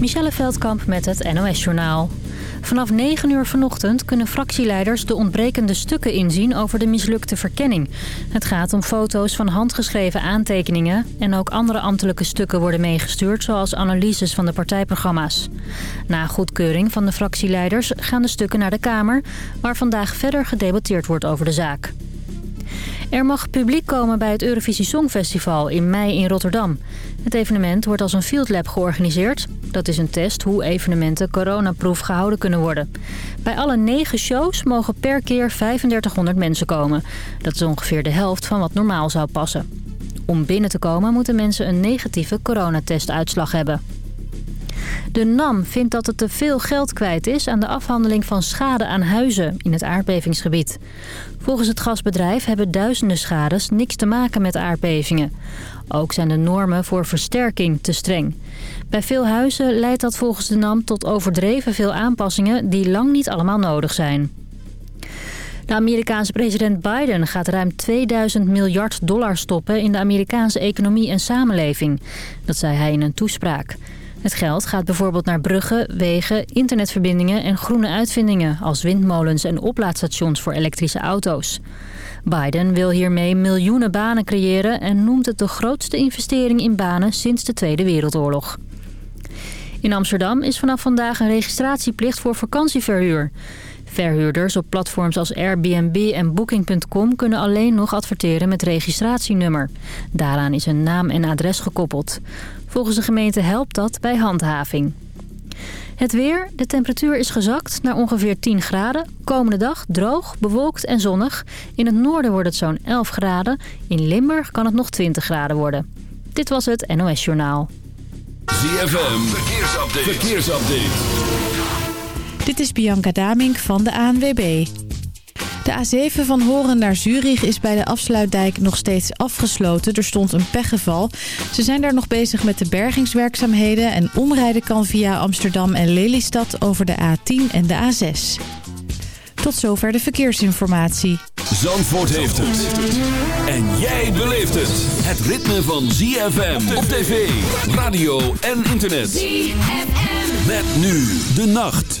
Michelle Veldkamp met het NOS-journaal. Vanaf 9 uur vanochtend kunnen fractieleiders de ontbrekende stukken inzien over de mislukte verkenning. Het gaat om foto's van handgeschreven aantekeningen en ook andere ambtelijke stukken worden meegestuurd, zoals analyses van de partijprogramma's. Na goedkeuring van de fractieleiders gaan de stukken naar de Kamer, waar vandaag verder gedebatteerd wordt over de zaak. Er mag publiek komen bij het Eurovisie Songfestival in mei in Rotterdam. Het evenement wordt als een field lab georganiseerd. Dat is een test hoe evenementen coronaproof gehouden kunnen worden. Bij alle negen shows mogen per keer 3500 mensen komen. Dat is ongeveer de helft van wat normaal zou passen. Om binnen te komen moeten mensen een negatieve coronatestuitslag hebben. De NAM vindt dat het te veel geld kwijt is aan de afhandeling van schade aan huizen in het aardbevingsgebied. Volgens het gasbedrijf hebben duizenden schades niks te maken met aardbevingen. Ook zijn de normen voor versterking te streng. Bij veel huizen leidt dat volgens de NAM tot overdreven veel aanpassingen die lang niet allemaal nodig zijn. De Amerikaanse president Biden gaat ruim 2000 miljard dollar stoppen in de Amerikaanse economie en samenleving. Dat zei hij in een toespraak. Het geld gaat bijvoorbeeld naar bruggen, wegen, internetverbindingen en groene uitvindingen... als windmolens en oplaadstations voor elektrische auto's. Biden wil hiermee miljoenen banen creëren... en noemt het de grootste investering in banen sinds de Tweede Wereldoorlog. In Amsterdam is vanaf vandaag een registratieplicht voor vakantieverhuur. Verhuurders op platforms als Airbnb en Booking.com kunnen alleen nog adverteren met registratienummer. Daaraan is een naam en adres gekoppeld. Volgens de gemeente helpt dat bij handhaving. Het weer. De temperatuur is gezakt naar ongeveer 10 graden. Komende dag droog, bewolkt en zonnig. In het noorden wordt het zo'n 11 graden. In Limburg kan het nog 20 graden worden. Dit was het NOS Journaal. ZFM. Verkeersupdate. Verkeersupdate. Dit is Bianca Damink van de ANWB. De A7 van Horen naar Zurich is bij de afsluitdijk nog steeds afgesloten. Er stond een pechgeval. Ze zijn daar nog bezig met de bergingswerkzaamheden... en omrijden kan via Amsterdam en Lelystad over de A10 en de A6. Tot zover de verkeersinformatie. Zandvoort heeft het. En jij beleeft het. Het ritme van ZFM op tv, radio en internet. ZFM. Met nu de nacht.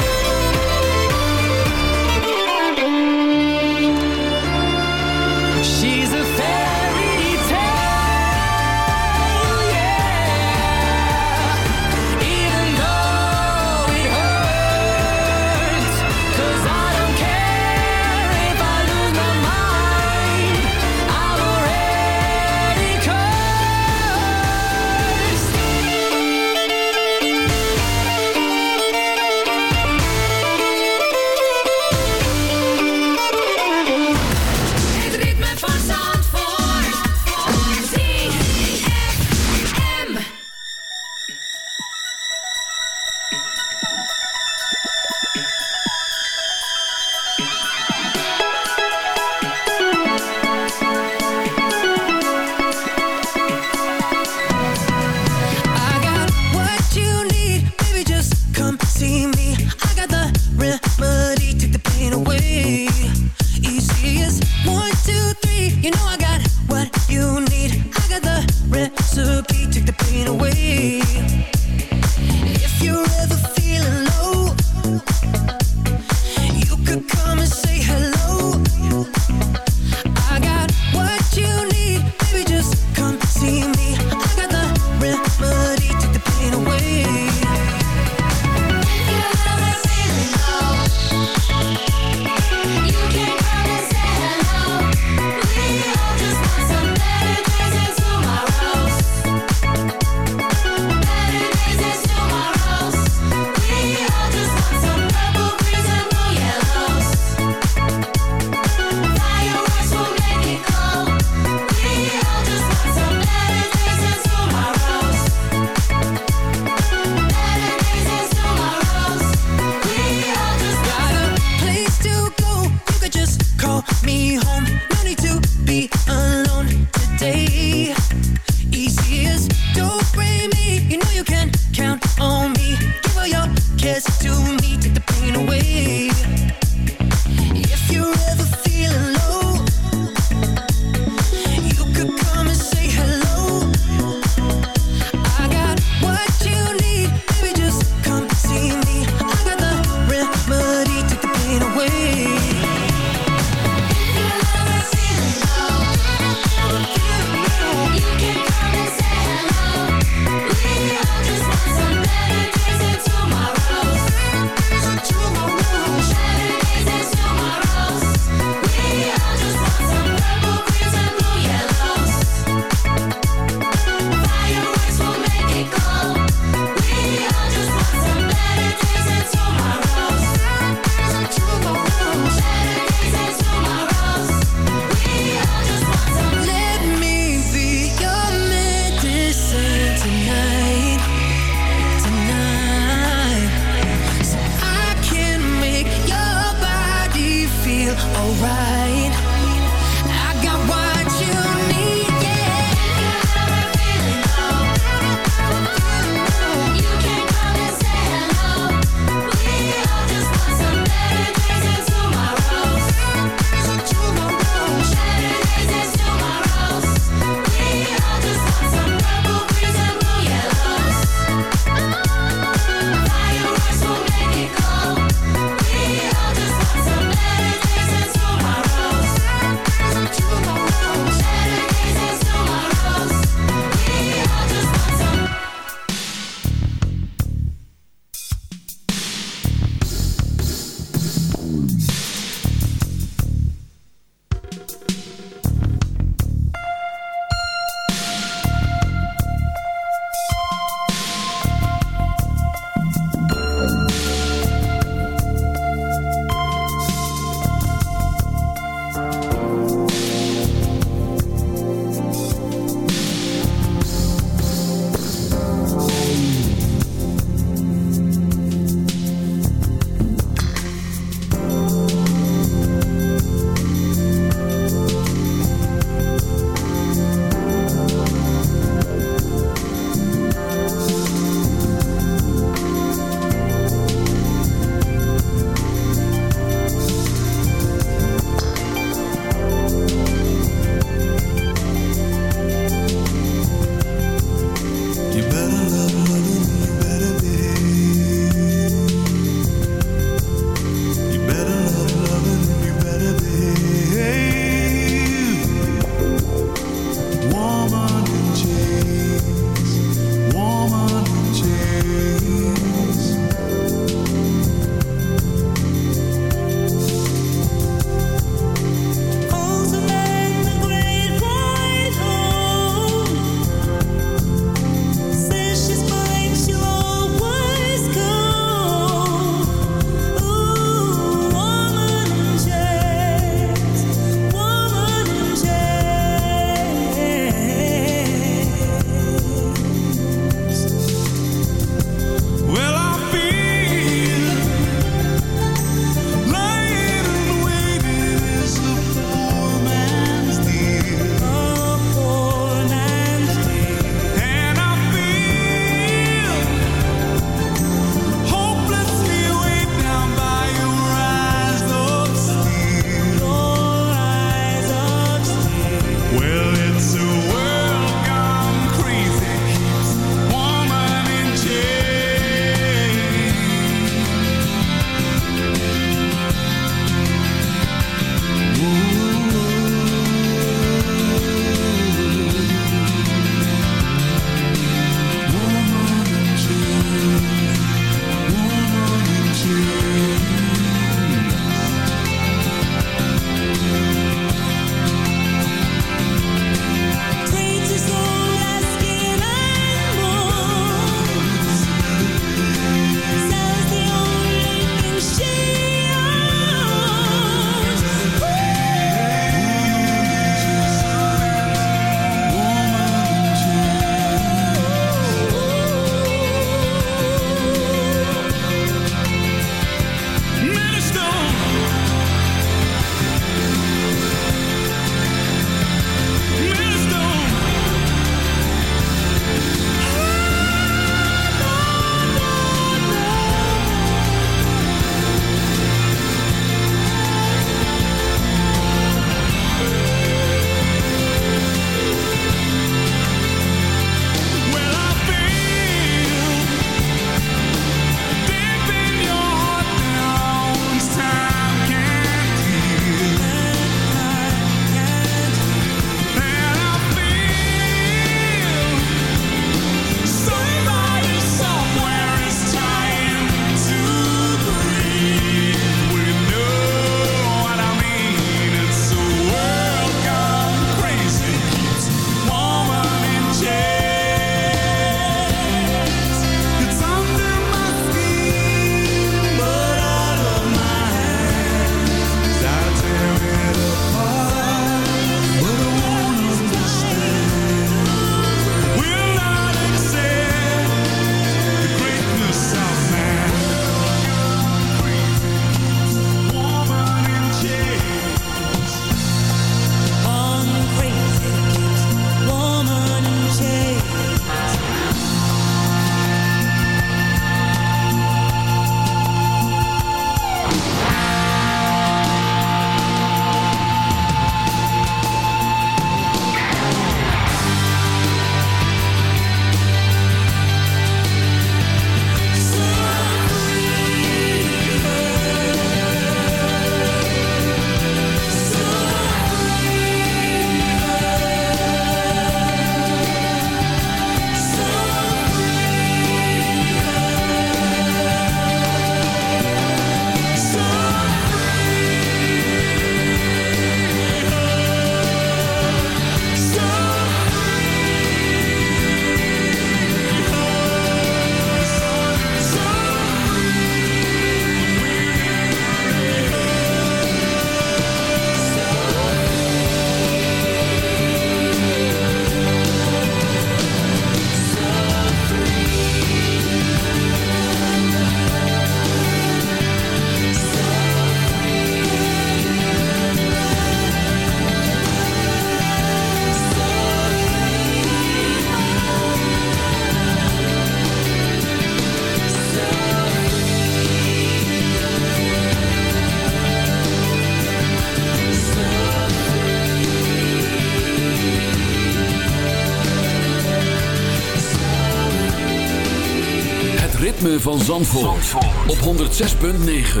Van Zandvoort, op 106.9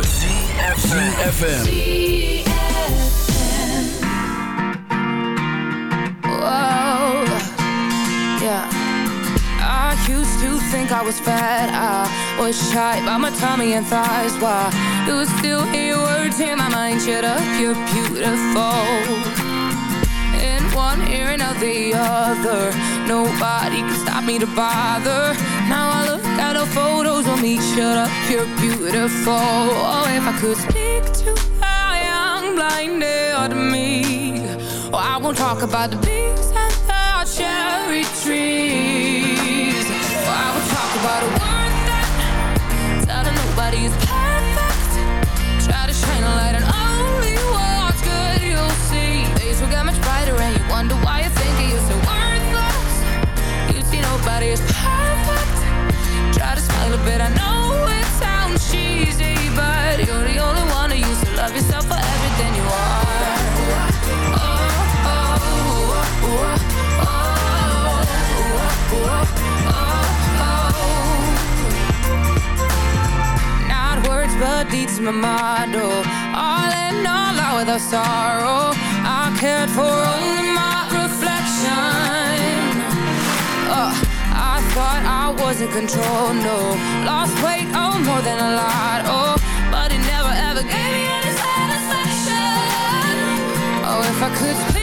CFFM Whoa, yeah. I used to think I was fat. I was shy by my tummy and thighs Why you still hear words in my mind Shut up, you're beautiful. One ear and out the other Nobody can stop me to bother photos of me. Shut up, you're beautiful. Oh, if I could speak to a young blinded me. Oh, I won't talk about the bees and the cherry trees control, no. Lost weight, oh, more than a lot, oh. But it never ever gave me any satisfaction. Oh, if I could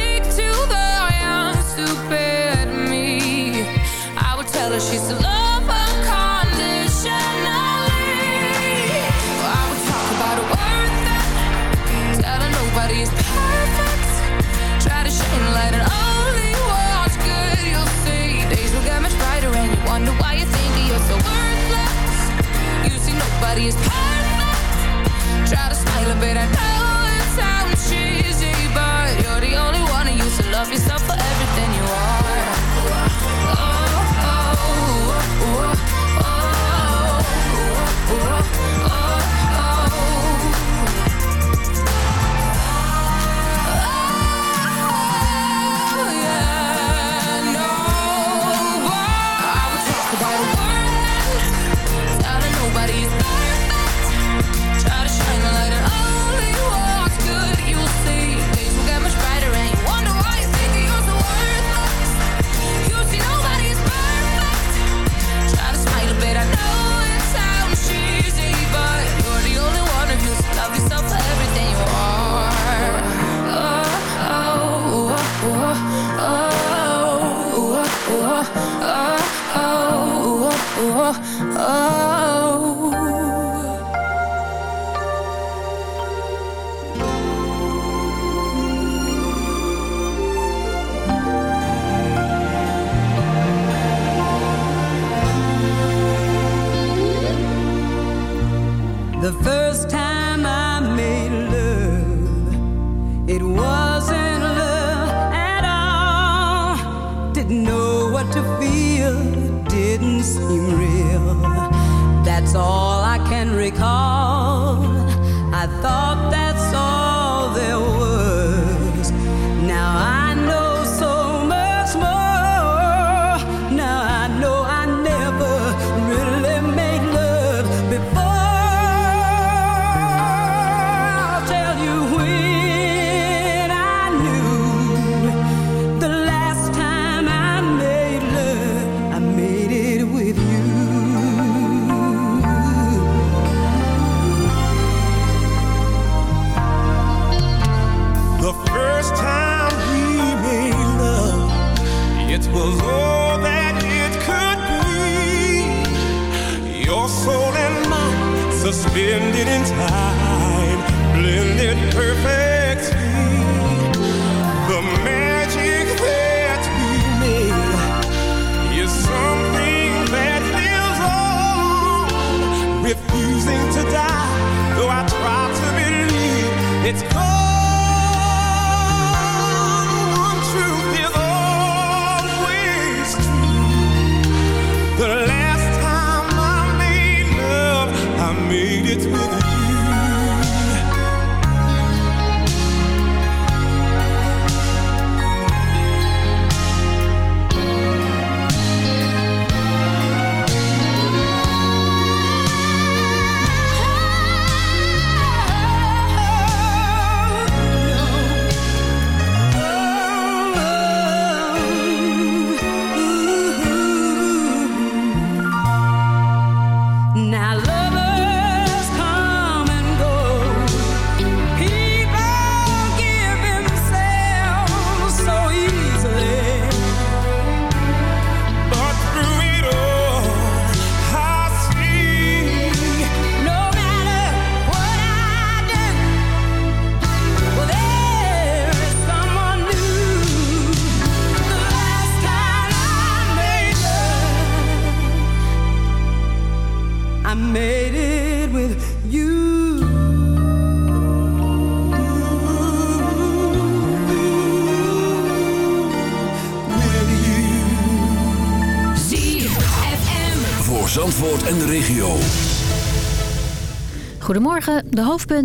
yourself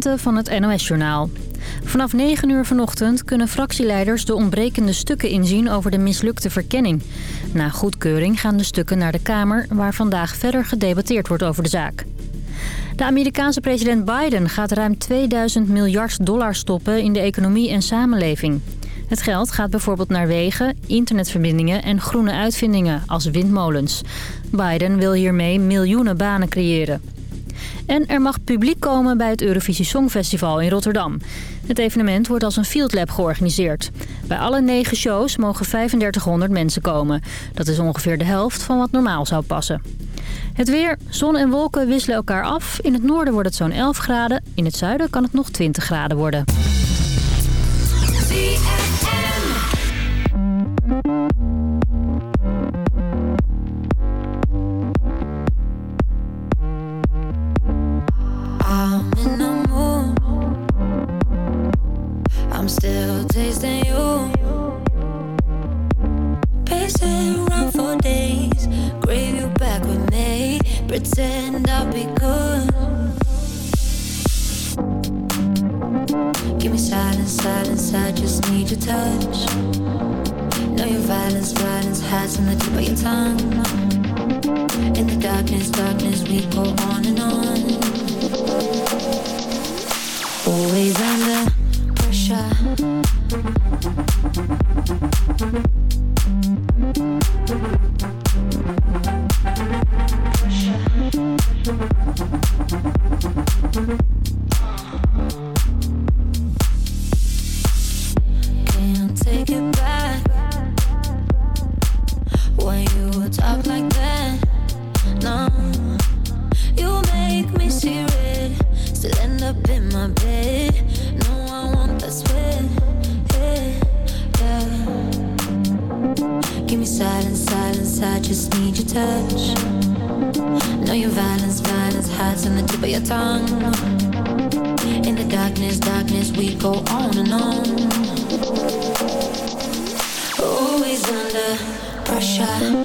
van het NOS-journaal. Vanaf 9 uur vanochtend kunnen fractieleiders de ontbrekende stukken inzien over de mislukte verkenning. Na goedkeuring gaan de stukken naar de Kamer, waar vandaag verder gedebatteerd wordt over de zaak. De Amerikaanse president Biden gaat ruim 2000 miljard dollar stoppen in de economie en samenleving. Het geld gaat bijvoorbeeld naar wegen, internetverbindingen en groene uitvindingen als windmolens. Biden wil hiermee miljoenen banen creëren. En er mag publiek komen bij het Eurovisie Songfestival in Rotterdam. Het evenement wordt als een field lab georganiseerd. Bij alle negen shows mogen 3500 mensen komen. Dat is ongeveer de helft van wat normaal zou passen. Het weer, zon en wolken wisselen elkaar af. In het noorden wordt het zo'n 11 graden. In het zuiden kan het nog 20 graden worden. Darkness, darkness, we go on and on. Always under pressure.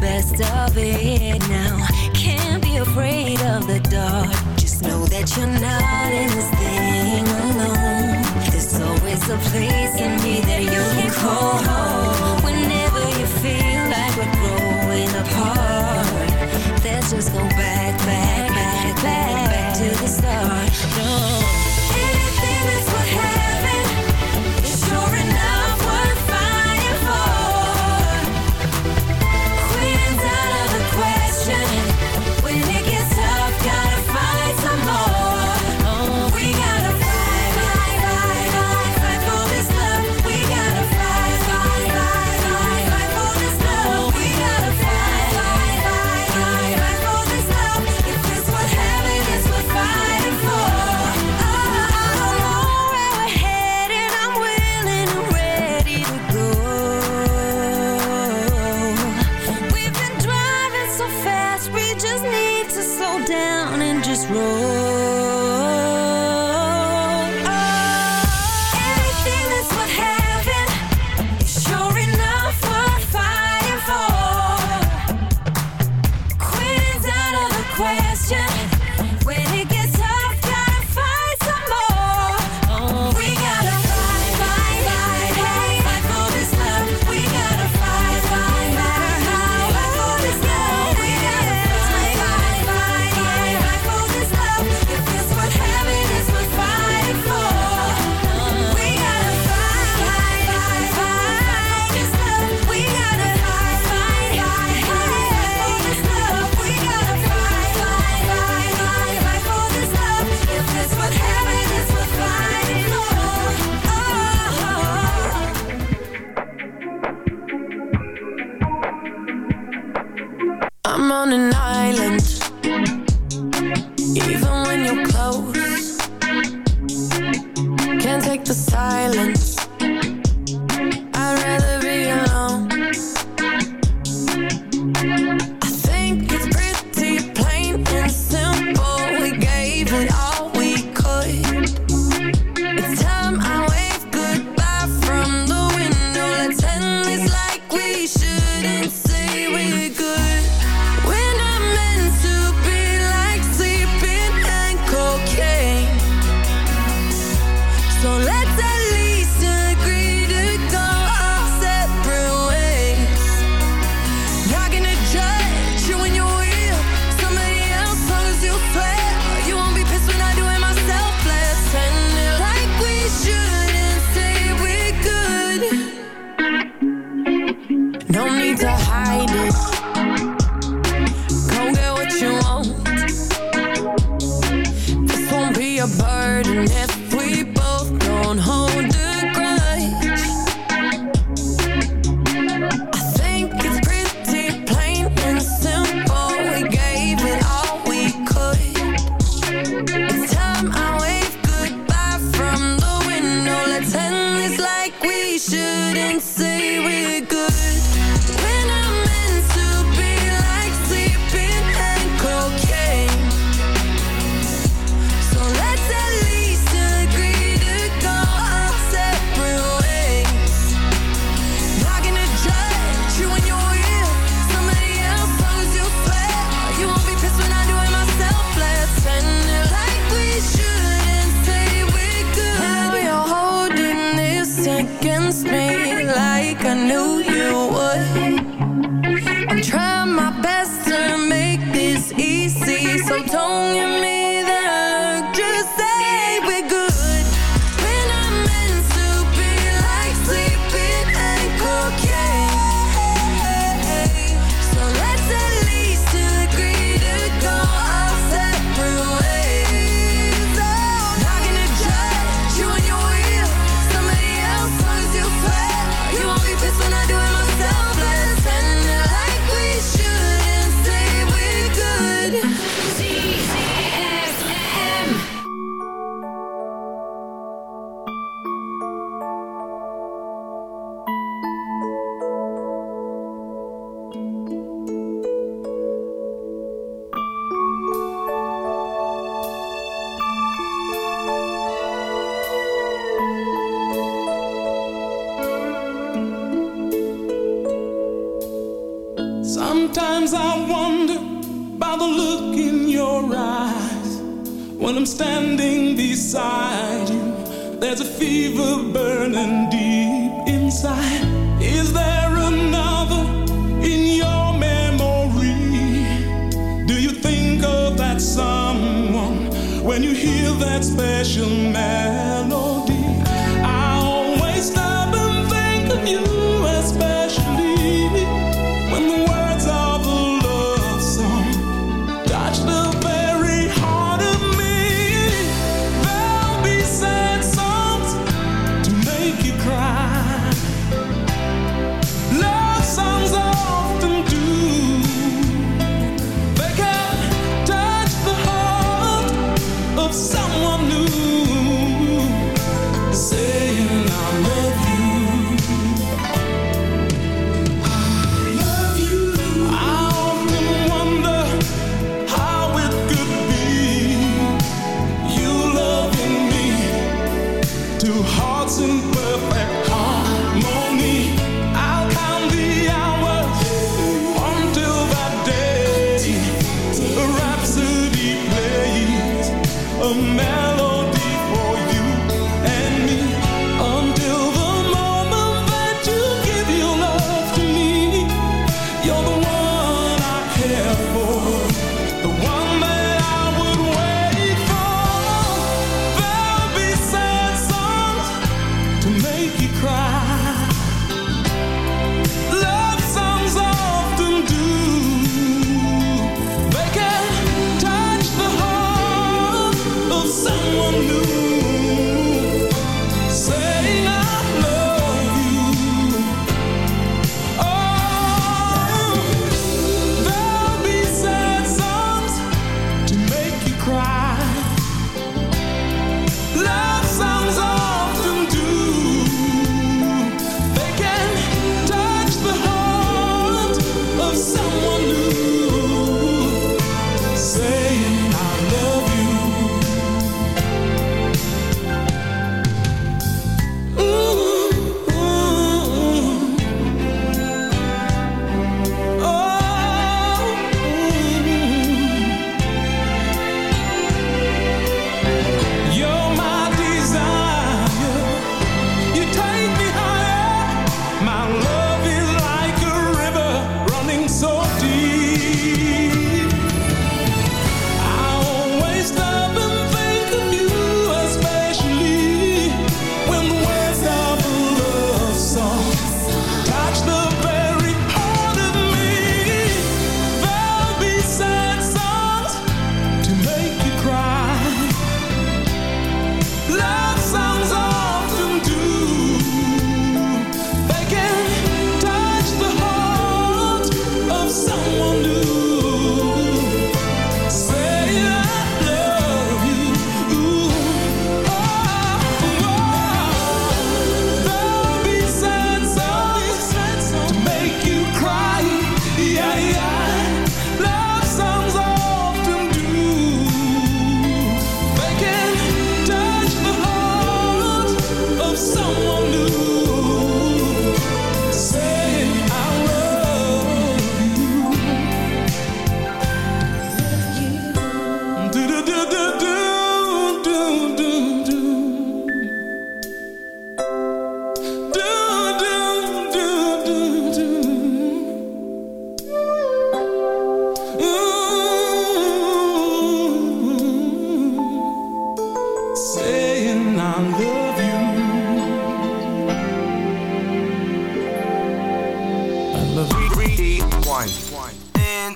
best of it now. Can't be afraid of the dark. Just know that you're not in this thing alone. There's always a place in me that you can call home.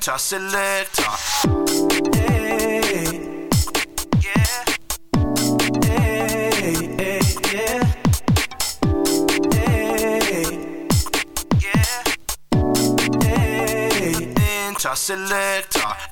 Enter selector. Hey, yeah. Yeah. Yeah. Selector.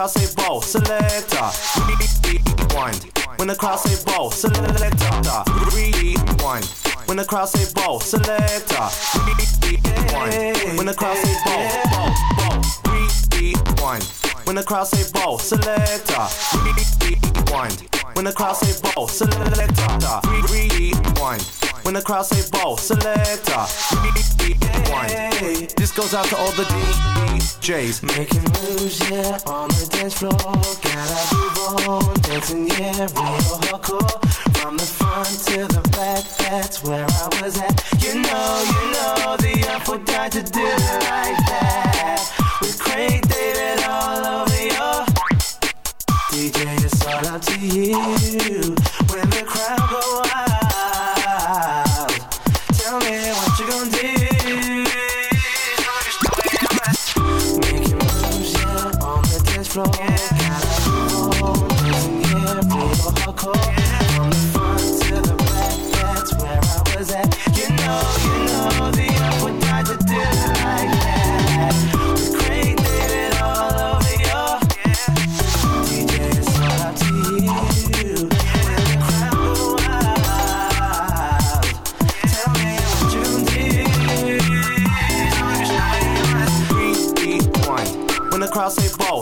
crowd say ball, selector. Rewind. When the crowd say ball, selector. Rewind. When the crowd say ball, selector. Rewind. When the crowd say ball, ball, ball. Rewind. When the crowd say ball, selector. Rewind. When the crowd say ball, selector. Rewind. When the crowd say ball, selector. This goes out to all the DJs. Making moves, yeah, on the dance floor. Gotta move on, dancing, yeah, real hardcore. From the front to the back, that's where I was at. You know, you know, the apple died to do it like that. With Craig David all over your DJ, it's all up to you. When the crowd go wild, floor. Yeah.